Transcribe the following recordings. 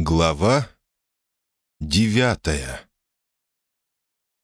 Глава девятая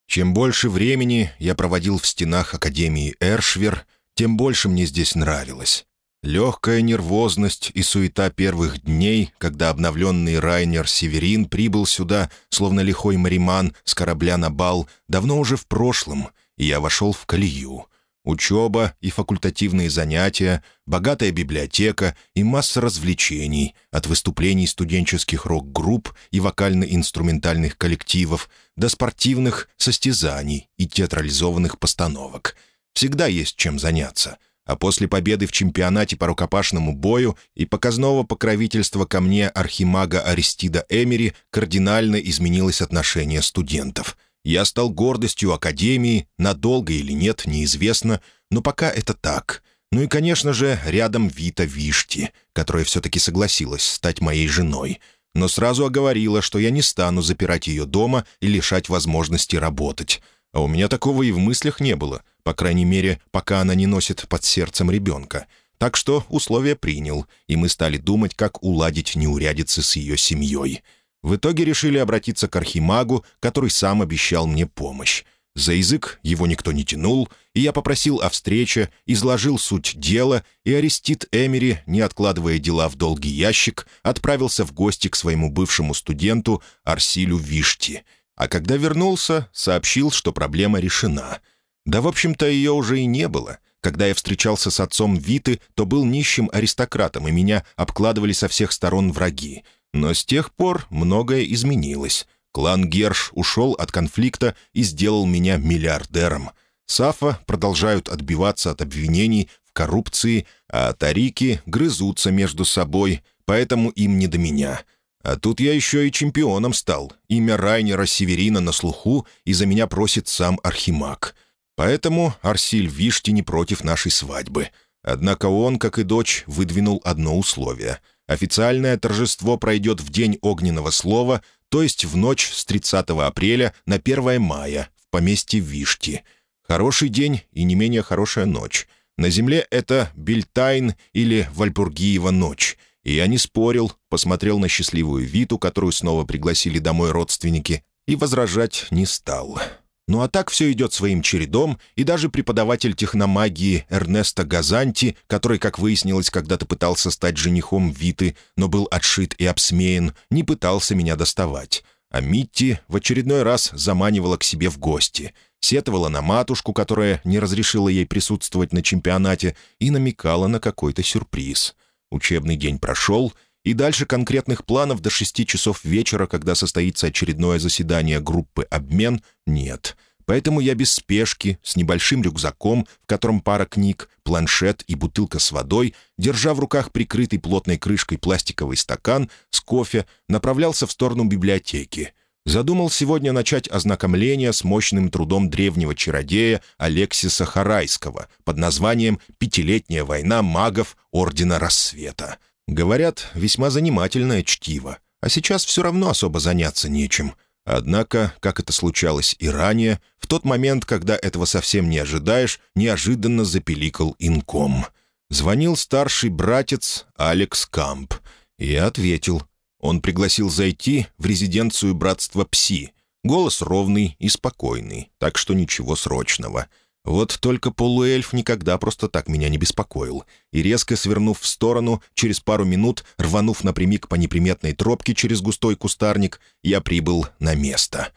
Чем больше времени я проводил в стенах Академии Эршвер, тем больше мне здесь нравилось. Легкая нервозность и суета первых дней, когда обновленный Райнер Северин прибыл сюда, словно лихой мариман с корабля на бал, давно уже в прошлом, и я вошел в колею — Учеба и факультативные занятия, богатая библиотека и масса развлечений, от выступлений студенческих рок-групп и вокально-инструментальных коллективов до спортивных состязаний и театрализованных постановок. Всегда есть чем заняться. А после победы в чемпионате по рукопашному бою и показного покровительства ко мне архимага Аристида Эмери кардинально изменилось отношение студентов — я стал гордостью Академии, надолго или нет, неизвестно, но пока это так. Ну и, конечно же, рядом Вита Вишти, которая все-таки согласилась стать моей женой, но сразу оговорила, что я не стану запирать ее дома и лишать возможности работать. А у меня такого и в мыслях не было, по крайней мере, пока она не носит под сердцем ребенка. Так что условия принял, и мы стали думать, как уладить неурядицы с ее семьей. В итоге решили обратиться к архимагу, который сам обещал мне помощь. За язык его никто не тянул, и я попросил о встрече, изложил суть дела, и Арестит Эмери, не откладывая дела в долгий ящик, отправился в гости к своему бывшему студенту Арсилю Вишти. А когда вернулся, сообщил, что проблема решена. Да, в общем-то, ее уже и не было. Когда я встречался с отцом Виты, то был нищим аристократом, и меня обкладывали со всех сторон враги. Но с тех пор многое изменилось. Клан Герш ушел от конфликта и сделал меня миллиардером. Сафа продолжают отбиваться от обвинений в коррупции, а тарики грызутся между собой, поэтому им не до меня. А тут я еще и чемпионом стал. Имя Райнера Северина на слуху, и за меня просит сам Архимаг. Поэтому Арсиль Вишти не против нашей свадьбы. Однако он, как и дочь, выдвинул одно условие — Официальное торжество пройдет в день огненного слова, то есть в ночь с 30 апреля на 1 мая в поместье Вишти. Хороший день и не менее хорошая ночь. На земле это Бельтайн или Вальпургиева ночь. И я не спорил, посмотрел на счастливую Виту, которую снова пригласили домой родственники, и возражать не стал. Ну а так все идет своим чередом, и даже преподаватель техномагии Эрнесто Газанти, который, как выяснилось, когда-то пытался стать женихом Виты, но был отшит и обсмеян, не пытался меня доставать. А Митти в очередной раз заманивала к себе в гости, сетовала на матушку, которая не разрешила ей присутствовать на чемпионате, и намекала на какой-то сюрприз. Учебный день прошел, и дальше конкретных планов до шести часов вечера, когда состоится очередное заседание группы «Обмен», нет. Поэтому я без спешки, с небольшим рюкзаком, в котором пара книг, планшет и бутылка с водой, держа в руках прикрытый плотной крышкой пластиковый стакан с кофе, направлялся в сторону библиотеки. Задумал сегодня начать ознакомление с мощным трудом древнего чародея Алексиса Харайского под названием «Пятилетняя война магов Ордена Рассвета». Говорят, весьма занимательное чтиво, а сейчас все равно особо заняться нечем. Однако, как это случалось и ранее, в тот момент, когда этого совсем не ожидаешь, неожиданно запеликал инком. Звонил старший братец Алекс Камп. Я ответил. Он пригласил зайти в резиденцию братства Пси. Голос ровный и спокойный, так что ничего срочного — вот только полуэльф никогда просто так меня не беспокоил. И резко свернув в сторону, через пару минут, рванув напрямик по неприметной тропке через густой кустарник, я прибыл на место.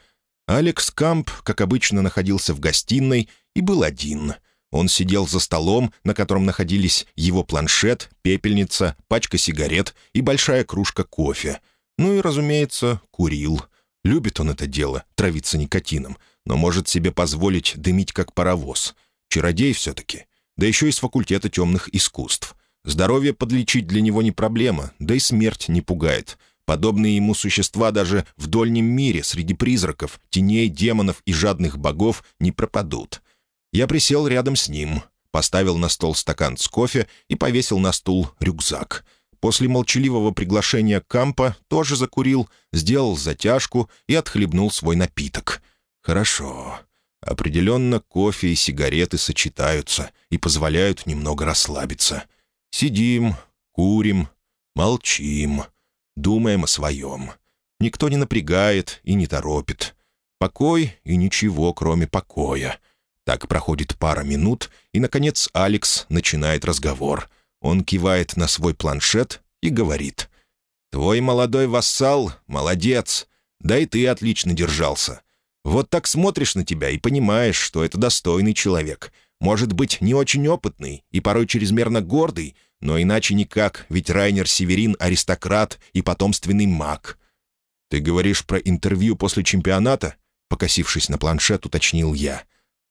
Алекс Камп, как обычно, находился в гостиной и был один. Он сидел за столом, на котором находились его планшет, пепельница, пачка сигарет и большая кружка кофе. Ну и, разумеется, курил. Любит он это дело, травиться никотином — но может себе позволить дымить как паровоз. Чародей все-таки. Да еще и с факультета темных искусств. Здоровье подлечить для него не проблема, да и смерть не пугает. Подобные ему существа даже в дольнем мире среди призраков, теней, демонов и жадных богов не пропадут. Я присел рядом с ним, поставил на стол стакан с кофе и повесил на стул рюкзак. После молчаливого приглашения Кампа тоже закурил, сделал затяжку и отхлебнул свой напиток. Хорошо. Определенно кофе и сигареты сочетаются и позволяют немного расслабиться. Сидим, курим, молчим. думаем о своем. Никто не напрягает и не торопит. Покой и ничего, кроме покоя. Так проходит пара минут, и, наконец, Алекс начинает разговор. Он кивает на свой планшет и говорит. «Твой молодой вассал — молодец. Да и ты отлично держался. Вот так смотришь на тебя и понимаешь, что это достойный человек. Может быть, не очень опытный и порой чрезмерно гордый, но иначе никак, ведь Райнер Северин — аристократ и потомственный маг. «Ты говоришь про интервью после чемпионата?» Покосившись на планшет, уточнил я.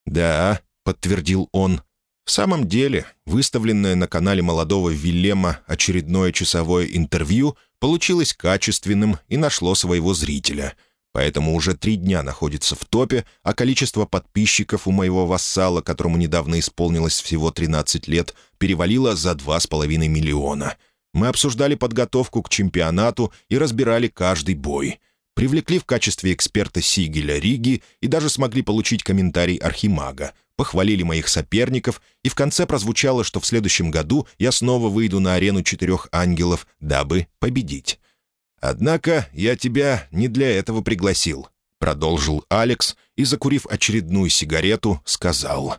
«Да», — подтвердил он. В самом деле, выставленное на канале молодого Вильема очередное часовое интервью получилось качественным и нашло своего зрителя — поэтому уже три дня находится в топе, а количество подписчиков у моего вассала, которому недавно исполнилось всего 13 лет, перевалило за 2,5 миллиона. Мы обсуждали подготовку к чемпионату и разбирали каждый бой. Привлекли в качестве эксперта Сигеля Риги и даже смогли получить комментарий Архимага, похвалили моих соперников, и в конце прозвучало, что в следующем году я снова выйду на арену четырех ангелов, дабы победить. «Однако я тебя не для этого пригласил», — продолжил Алекс и, закурив очередную сигарету, сказал.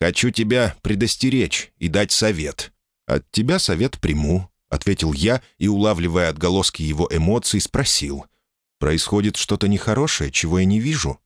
«Хочу тебя предостеречь и дать совет». «От тебя совет приму», — ответил я и, улавливая отголоски его эмоций, спросил. «Происходит что-то нехорошее, чего я не вижу?»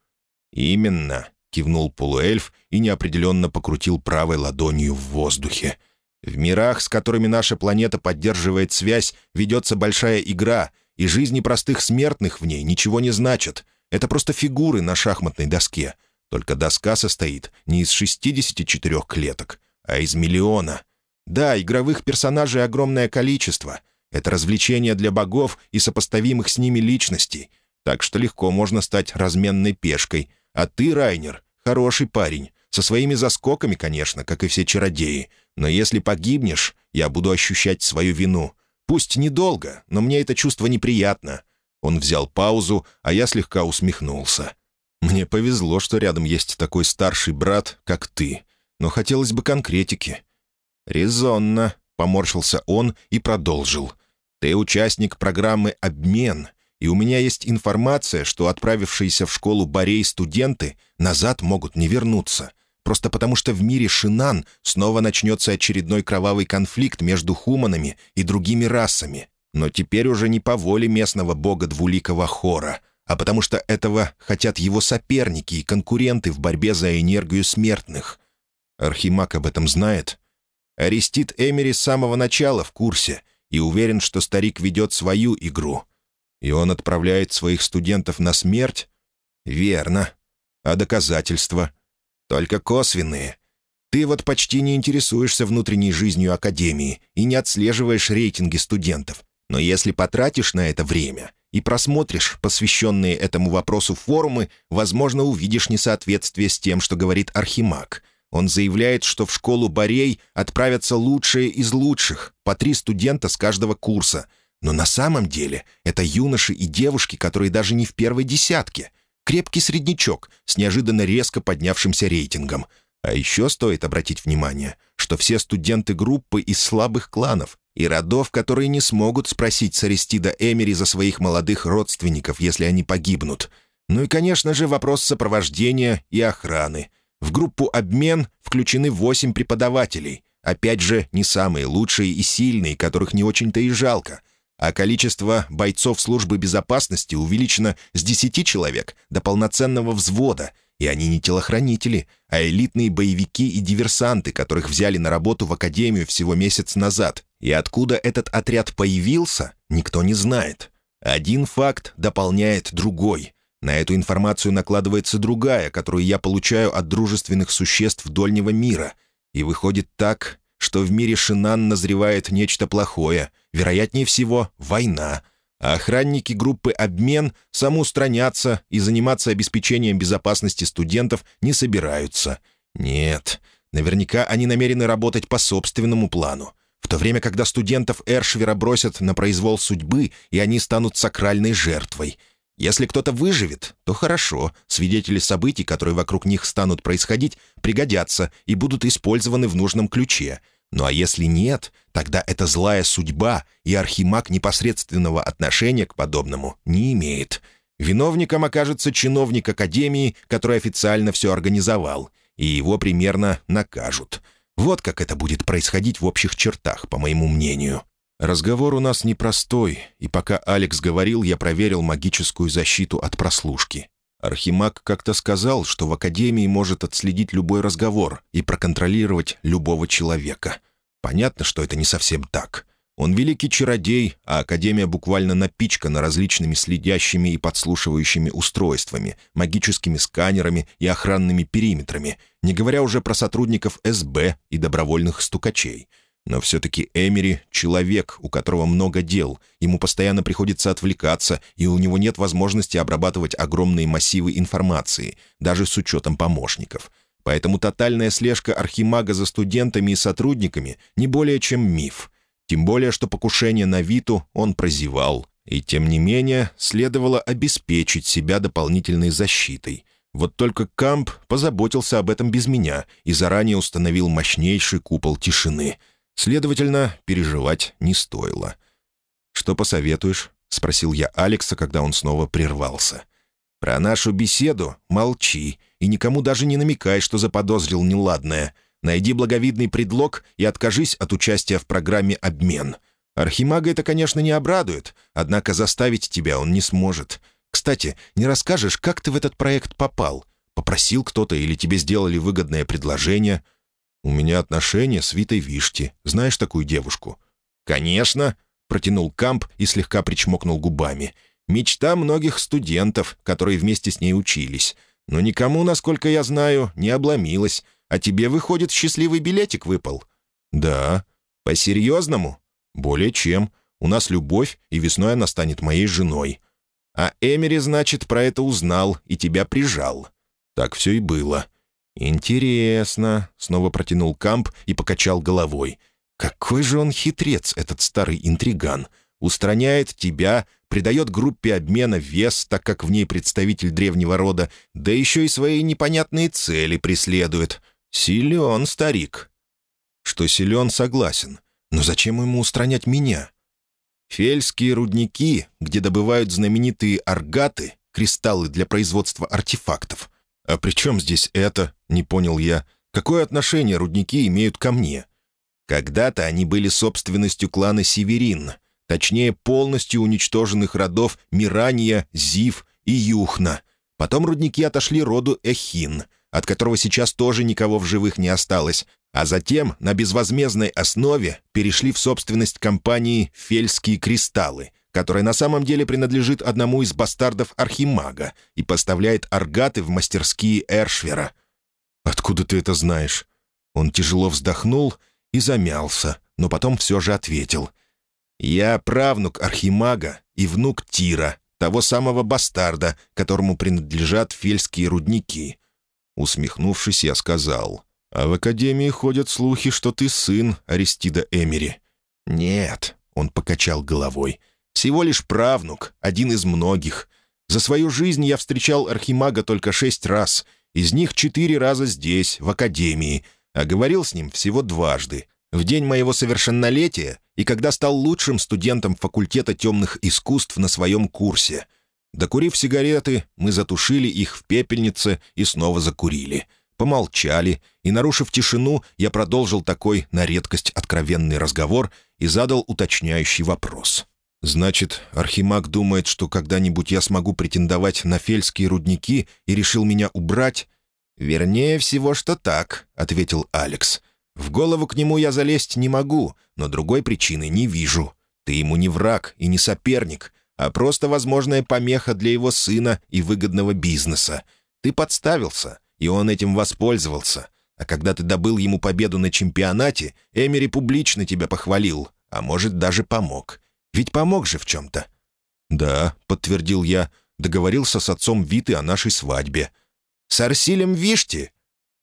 «Именно», — кивнул полуэльф и неопределенно покрутил правой ладонью в воздухе. «В мирах, с которыми наша планета поддерживает связь, ведется большая игра — и жизни простых смертных в ней ничего не значат. Это просто фигуры на шахматной доске. Только доска состоит не из 64 клеток, а из миллиона. Да, игровых персонажей огромное количество. Это развлечение для богов и сопоставимых с ними личностей. Так что легко можно стать разменной пешкой. А ты, Райнер, хороший парень. Со своими заскоками, конечно, как и все чародеи. Но если погибнешь, я буду ощущать свою вину. Пусть недолго, но мне это чувство неприятно». Он взял паузу, а я слегка усмехнулся. «Мне повезло, что рядом есть такой старший брат, как ты, но хотелось бы конкретики». «Резонно», — поморщился он и продолжил. «Ты участник программы «Обмен», и у меня есть информация, что отправившиеся в школу Борей студенты назад могут не вернуться. Просто потому что в мире Шинан снова начнется очередной кровавый конфликт между хуманами и другими расами. Но теперь уже не по воле местного бога двуликого хора, а потому что этого хотят его соперники и конкуренты в борьбе за энергию смертных. Архимаг об этом знает. Арестит Эмери с самого начала в курсе и уверен, что старик ведет свою игру. И он отправляет своих студентов на смерть? Верно. А доказательства — только косвенные. Ты вот почти не интересуешься внутренней жизнью Академии и не отслеживаешь рейтинги студентов. Но если потратишь на это время и просмотришь посвященные этому вопросу форумы, возможно, увидишь несоответствие с тем, что говорит Архимаг. Он заявляет, что в школу Борей отправятся лучшие из лучших, по три студента с каждого курса. Но на самом деле это юноши и девушки, которые даже не в первой десятке — Крепкий среднячок с неожиданно резко поднявшимся рейтингом. А еще стоит обратить внимание, что все студенты группы из слабых кланов и родов, которые не смогут спросить с Аристида Эмери за своих молодых родственников, если они погибнут. Ну и, конечно же, вопрос сопровождения и охраны. В группу «Обмен» включены восемь преподавателей. Опять же, не самые лучшие и сильные, которых не очень-то и жалко — а количество бойцов службы безопасности увеличено с 10 человек до полноценного взвода, и они не телохранители, а элитные боевики и диверсанты, которых взяли на работу в Академию всего месяц назад. И откуда этот отряд появился, никто не знает. Один факт дополняет другой. На эту информацию накладывается другая, которую я получаю от дружественных существ Дольнего мира. И выходит так, что в мире Шинан назревает нечто плохое, вероятнее всего, война, а охранники группы «Обмен» самоустранятся и заниматься обеспечением безопасности студентов не собираются. Нет, наверняка они намерены работать по собственному плану, в то время, когда студентов Эршвера бросят на произвол судьбы, и они станут сакральной жертвой — если кто-то выживет, то хорошо, свидетели событий, которые вокруг них станут происходить, пригодятся и будут использованы в нужном ключе. Ну а если нет, тогда это злая судьба, и Архимаг непосредственного отношения к подобному не имеет. Виновником окажется чиновник Академии, который официально все организовал, и его примерно накажут. Вот как это будет происходить в общих чертах, по моему мнению. Разговор у нас непростой, и пока Алекс говорил, я проверил магическую защиту от прослушки. Архимаг как-то сказал, что в Академии может отследить любой разговор и проконтролировать любого человека. Понятно, что это не совсем так. Он великий чародей, а Академия буквально напичкана различными следящими и подслушивающими устройствами, магическими сканерами и охранными периметрами, не говоря уже про сотрудников СБ и добровольных стукачей — но все-таки Эмери — человек, у которого много дел, ему постоянно приходится отвлекаться, и у него нет возможности обрабатывать огромные массивы информации, даже с учетом помощников. Поэтому тотальная слежка Архимага за студентами и сотрудниками не более чем миф. Тем более, что покушение на Виту он прозевал. И тем не менее, следовало обеспечить себя дополнительной защитой. Вот только Камп позаботился об этом без меня и заранее установил мощнейший купол тишины — Следовательно, переживать не стоило. «Что посоветуешь?» — спросил я Алекса, когда он снова прервался. «Про нашу беседу молчи и никому даже не намекай, что заподозрил неладное. Найди благовидный предлог и откажись от участия в программе «Обмен». Архимага это, конечно, не обрадует, однако заставить тебя он не сможет. Кстати, не расскажешь, как ты в этот проект попал? Попросил кто-то или тебе сделали выгодное предложение?» «У меня отношения с Витой Вишти. Знаешь такую девушку?» «Конечно», — протянул Камп и слегка причмокнул губами. «Мечта многих студентов, которые вместе с ней учились. Но никому, насколько я знаю, не обломилась. А тебе, выходит, счастливый билетик выпал?» «Да». «По-серьезному?» «Более чем. У нас любовь, и весной она станет моей женой». «А Эмери, значит, про это узнал и тебя прижал». Так все и было. «Интересно», — снова протянул Камп и покачал головой. «Какой же он хитрец, этот старый интриган. Устраняет тебя, придает группе обмена вес, так как в ней представитель древнего рода, да еще и свои непонятные цели преследует. Силен старик». «Что силен, согласен. Но зачем ему устранять меня?» Фельские рудники, где добывают знаменитые аргаты, кристаллы для производства артефактов, «А при чем здесь это?» — не понял я. «Какое отношение рудники имеют ко мне?» «Когда-то они были собственностью клана Северин, точнее, полностью уничтоженных родов Мирания, Зив и Юхна. Потом рудники отошли роду Эхин, от которого сейчас тоже никого в живых не осталось, а затем на безвозмездной основе перешли в собственность компании «Фельские кристаллы», которая на самом деле принадлежит одному из бастардов Архимага и поставляет аргаты в мастерские Эршвера. «Откуда ты это знаешь?» Он тяжело вздохнул и замялся, но потом все же ответил. «Я правнук Архимага и внук Тира, того самого бастарда, которому принадлежат фельские рудники». Усмехнувшись, я сказал, «А в Академии ходят слухи, что ты сын Аристида Эмери». «Нет», — он покачал головой, — всего лишь правнук, один из многих. За свою жизнь я встречал Архимага только шесть раз, из них четыре раза здесь, в Академии, а говорил с ним всего дважды. В день моего совершеннолетия и когда стал лучшим студентом факультета темных искусств на своем курсе. Докурив сигареты, мы затушили их в пепельнице и снова закурили. Помолчали, и, нарушив тишину, я продолжил такой, на редкость, откровенный разговор и задал уточняющий вопрос. «Значит, Архимаг думает, что когда-нибудь я смогу претендовать на фельские рудники и решил меня убрать?» «Вернее всего, что так», — ответил Алекс. «В голову к нему я залезть не могу, но другой причины не вижу. Ты ему не враг и не соперник, а просто возможная помеха для его сына и выгодного бизнеса. Ты подставился, и он этим воспользовался. А когда ты добыл ему победу на чемпионате, Эмери публично тебя похвалил, а может, даже помог. Ведь помог же в чем-то». «Да», — подтвердил я, — договорился с отцом Виты о нашей свадьбе. «С Арсилем Вишти?»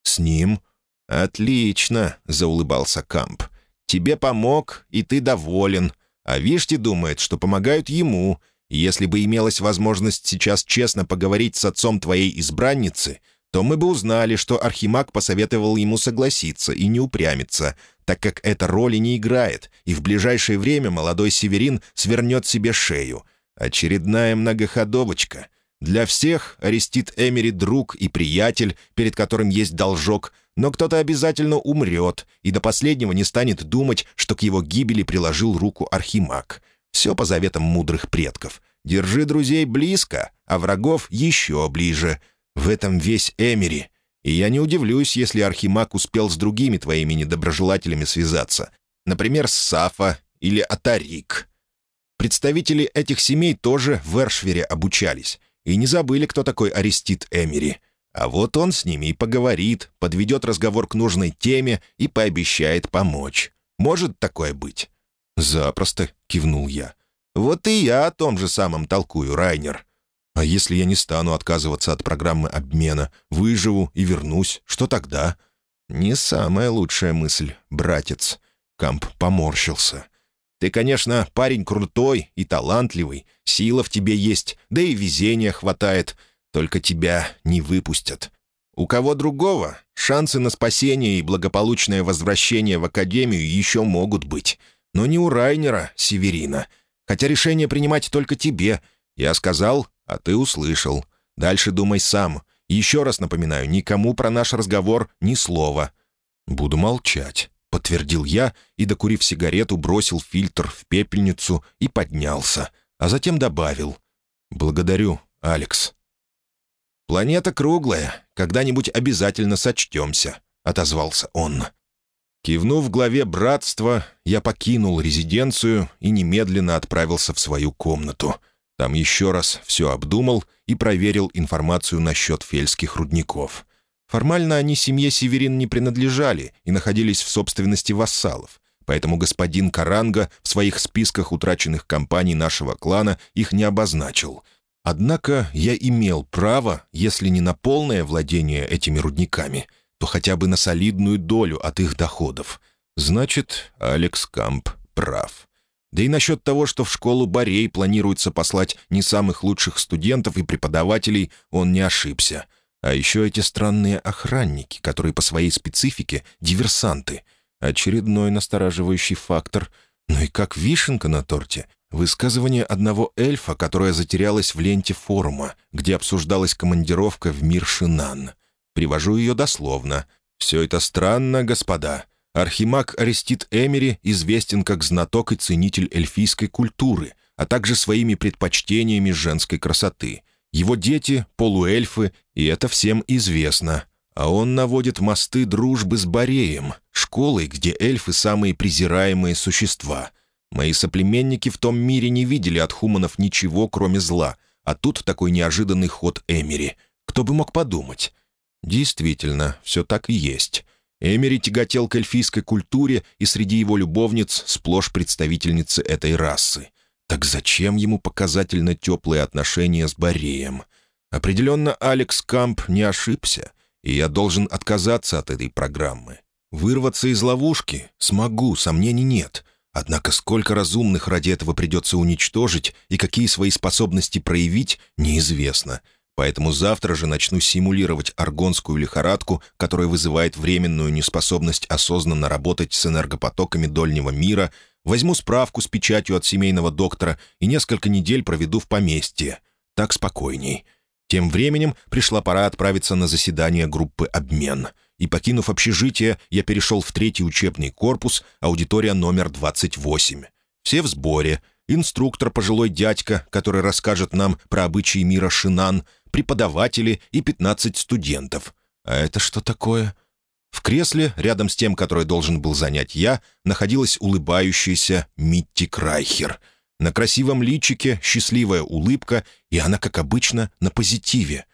«С ним». «Отлично», — заулыбался Камп. «Тебе помог, и ты доволен. А Вишти думает, что помогают ему. Если бы имелась возможность сейчас честно поговорить с отцом твоей избранницы, то мы бы узнали, что Архимаг посоветовал ему согласиться и не упрямиться, так как эта роли не играет, и в ближайшее время молодой северин свернет себе шею. Очередная многоходовочка. Для всех Арестит Эмери друг и приятель, перед которым есть должок, но кто-то обязательно умрет и до последнего не станет думать, что к его гибели приложил руку Архимаг. Все по заветам мудрых предков. Держи друзей близко, а врагов еще ближе — в этом весь Эмери. И я не удивлюсь, если Архимаг успел с другими твоими недоброжелателями связаться. Например, с Сафа или Атарик. Представители этих семей тоже в Эршвере обучались. И не забыли, кто такой Арестит Эмери. А вот он с ними и поговорит, подведет разговор к нужной теме и пообещает помочь. Может такое быть?» «Запросто», — кивнул я. «Вот и я о том же самом толкую, Райнер. А если я не стану отказываться от программы обмена, выживу и вернусь, что тогда? Не самая лучшая мысль, братец. Камп поморщился. Ты, конечно, парень крутой и талантливый, сила в тебе есть, да и везения хватает, только тебя не выпустят. У кого другого шансы на спасение и благополучное возвращение в Академию еще могут быть. Но не у Райнера, Северина. Хотя решение принимать только тебе. Я сказал, а ты услышал. Дальше думай сам. Еще раз напоминаю, никому про наш разговор ни слова». «Буду молчать», — подтвердил я и, докурив сигарету, бросил фильтр в пепельницу и поднялся, а затем добавил. «Благодарю, Алекс». «Планета круглая, когда-нибудь обязательно сочтемся», — отозвался он. Кивнув главе братства, я покинул резиденцию и немедленно отправился в свою комнату — там еще раз все обдумал и проверил информацию насчет фельских рудников. Формально они семье Северин не принадлежали и находились в собственности вассалов, поэтому господин Каранга в своих списках утраченных компаний нашего клана их не обозначил. Однако я имел право, если не на полное владение этими рудниками, то хотя бы на солидную долю от их доходов. Значит, Алекс Камп прав. Да и насчет того, что в школу Борей планируется послать не самых лучших студентов и преподавателей, он не ошибся. А еще эти странные охранники, которые по своей специфике — диверсанты. Очередной настораживающий фактор. Ну и как вишенка на торте. Высказывание одного эльфа, которое затерялось в ленте форума, где обсуждалась командировка в мир Шинан. Привожу ее дословно. «Все это странно, господа. Архимаг Арестит Эмери известен как знаток и ценитель эльфийской культуры, а также своими предпочтениями женской красоты. Его дети — полуэльфы, и это всем известно. А он наводит мосты дружбы с Бореем, школой, где эльфы — самые презираемые существа. Мои соплеменники в том мире не видели от хуманов ничего, кроме зла, а тут такой неожиданный ход Эмери. Кто бы мог подумать? Действительно, все так и есть. Эмери тяготел к эльфийской культуре, и среди его любовниц сплошь представительницы этой расы. Так зачем ему показательно теплые отношения с Бореем? Определенно, Алекс Камп не ошибся, и я должен отказаться от этой программы. Вырваться из ловушки смогу, сомнений нет. Однако сколько разумных ради этого придется уничтожить и какие свои способности проявить, неизвестно — Поэтому завтра же начну симулировать аргонскую лихорадку, которая вызывает временную неспособность осознанно работать с энергопотоками дольнего мира, возьму справку с печатью от семейного доктора и несколько недель проведу в поместье. Так спокойней. Тем временем пришла пора отправиться на заседание группы «Обмен». И, покинув общежитие, я перешел в третий учебный корпус, аудитория номер 28. Все в сборе. Инструктор, пожилой дядька, который расскажет нам про обычаи мира Шинан — преподаватели и 15 студентов. А это что такое? В кресле, рядом с тем, который должен был занять я, находилась улыбающаяся Митти Крайхер. На красивом личике счастливая улыбка, и она, как обычно, на позитиве.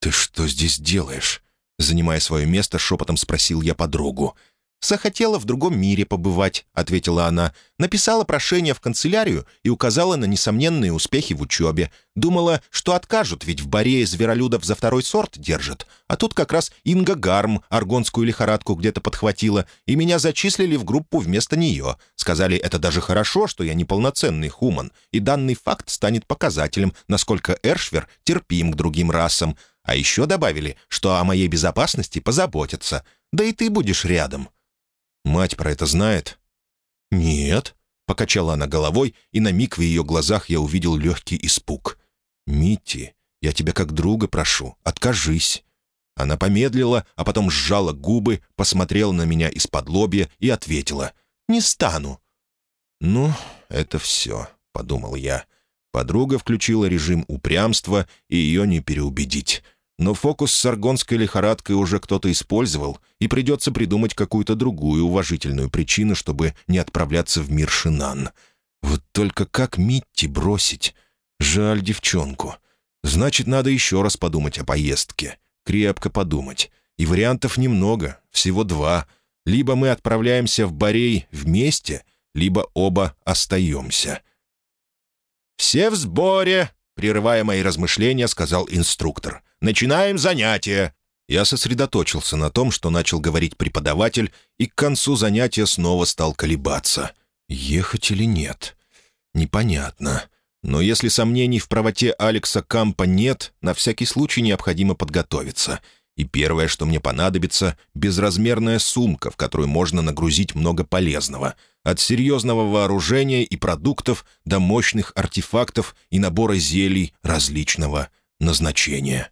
«Ты что здесь делаешь?» Занимая свое место, шепотом спросил я подругу. «Захотела в другом мире побывать», — ответила она. Написала прошение в канцелярию и указала на несомненные успехи в учебе. Думала, что откажут, ведь в Борее зверолюдов за второй сорт держат. А тут как раз Инга Гарм аргонскую лихорадку где-то подхватила, и меня зачислили в группу вместо нее. Сказали, это даже хорошо, что я неполноценный хуман, и данный факт станет показателем, насколько Эршвер терпим к другим расам. А еще добавили, что о моей безопасности позаботятся. Да и ты будешь рядом». «Мать про это знает?» «Нет», — покачала она головой, и на миг в ее глазах я увидел легкий испуг. «Митти, я тебя как друга прошу, откажись». Она помедлила, а потом сжала губы, посмотрела на меня из-под лобья и ответила. «Не стану». «Ну, это все», — подумал я. Подруга включила режим упрямства, и ее не переубедить. Но фокус с аргонской лихорадкой уже кто-то использовал, и придется придумать какую-то другую уважительную причину, чтобы не отправляться в мир Шинан. Вот только как Митти бросить? Жаль девчонку. Значит, надо еще раз подумать о поездке. Крепко подумать. И вариантов немного, всего два. Либо мы отправляемся в Борей вместе, либо оба остаемся. «Все в сборе!» — прерывая мои размышления, сказал инструктор. «Начинаем занятие!» Я сосредоточился на том, что начал говорить преподаватель, и к концу занятия снова стал колебаться. Ехать или нет? Непонятно. Но если сомнений в правоте Алекса Кампа нет, на всякий случай необходимо подготовиться — и первое, что мне понадобится — безразмерная сумка, в которую можно нагрузить много полезного. От серьезного вооружения и продуктов до мощных артефактов и набора зелий различного назначения.